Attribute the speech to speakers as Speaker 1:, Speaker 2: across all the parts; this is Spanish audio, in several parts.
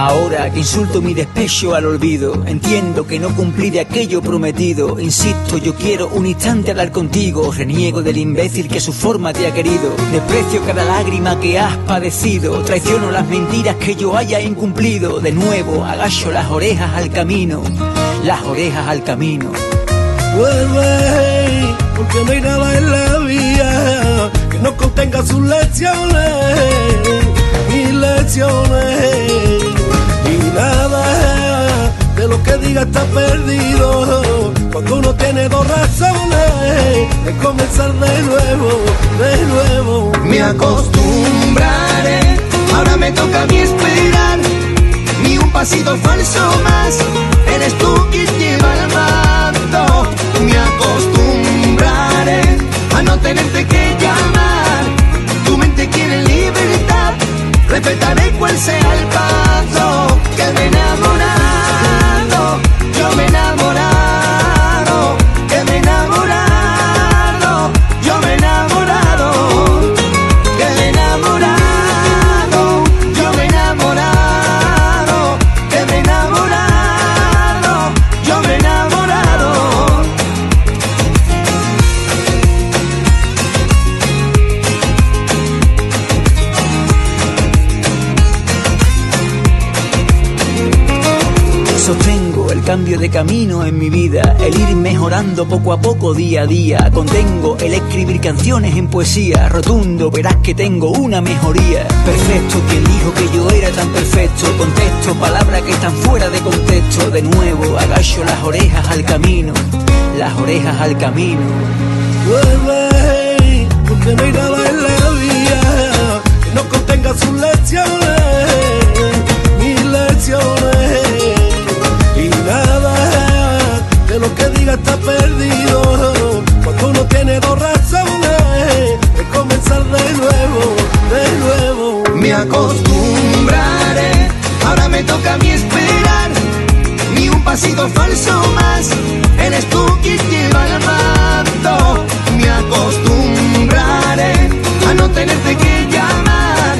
Speaker 1: Ahora que insulto mi despecho al olvido, entiendo que no cumplí de aquello prometido. Insisto, yo quiero un instante hablar contigo. Reniego del imbécil que su forma te ha querido. Desprecio cada lágrima que has padecido. Traiciono las mentiras que yo haya incumplido. De nuevo, agacho las orejas al camino. Las orejas al camino.
Speaker 2: Vuelve, porque no hay nada en la vida que no contenga sus diga está perdido. Cuando uno tiene dos razones, es comenzar de nuevo, de nuevo.
Speaker 3: Me acostumbraré, ahora me toca a mí esperar. Ni un pasito falso más, eres tú quien lleva el mando. Me acostumbraré a no tenerte que llamar. Tu mente quiere libertad, respetaré cual sea el paso. Que me
Speaker 1: Sostengo el cambio de camino en mi vida, el ir mejorando poco a poco día a día. Contengo el escribir canciones en poesía, rotundo, verás que tengo una mejoría. Perfecto, quien dijo que yo era tan perfecto. Contesto palabras que están fuera de contexto. De nuevo, agacho las orejas al camino, las orejas al camino.
Speaker 3: Ni un pasito falso más, eres tú quien lleva el mando. Me acostumbraré a no tenerte que llamar.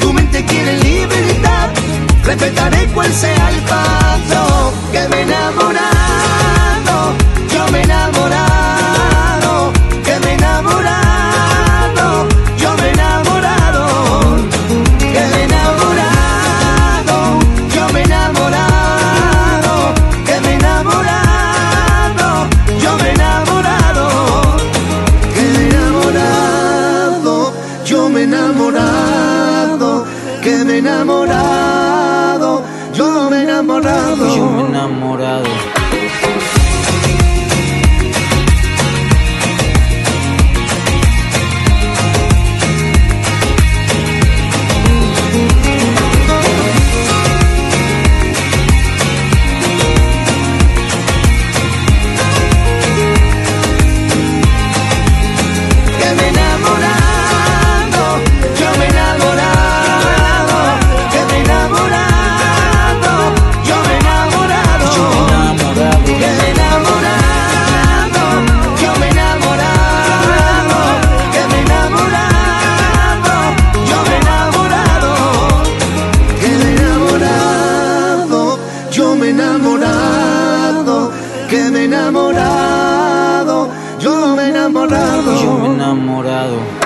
Speaker 3: Tu mente quiere libertad, respetaré cual sea el paso. Que me he yo me he enamorado, que me he enamorado, yo me he enamorado. Yo me he enamorado. que me he enamorado, yo me he enamorado. Yo me he enamorado.